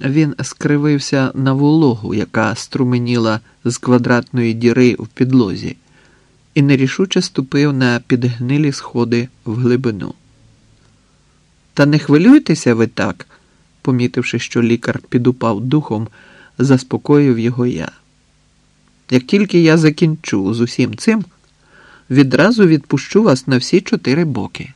Він скривився на вологу, яка струменіла з квадратної діри в підлозі, і нерішуче ступив на підгнилі сходи в глибину. Та не хвилюйтеся ви так, помітивши, що лікар підупав духом, заспокоїв його я. Як тільки я закінчу з усім цим, відразу відпущу вас на всі чотири боки.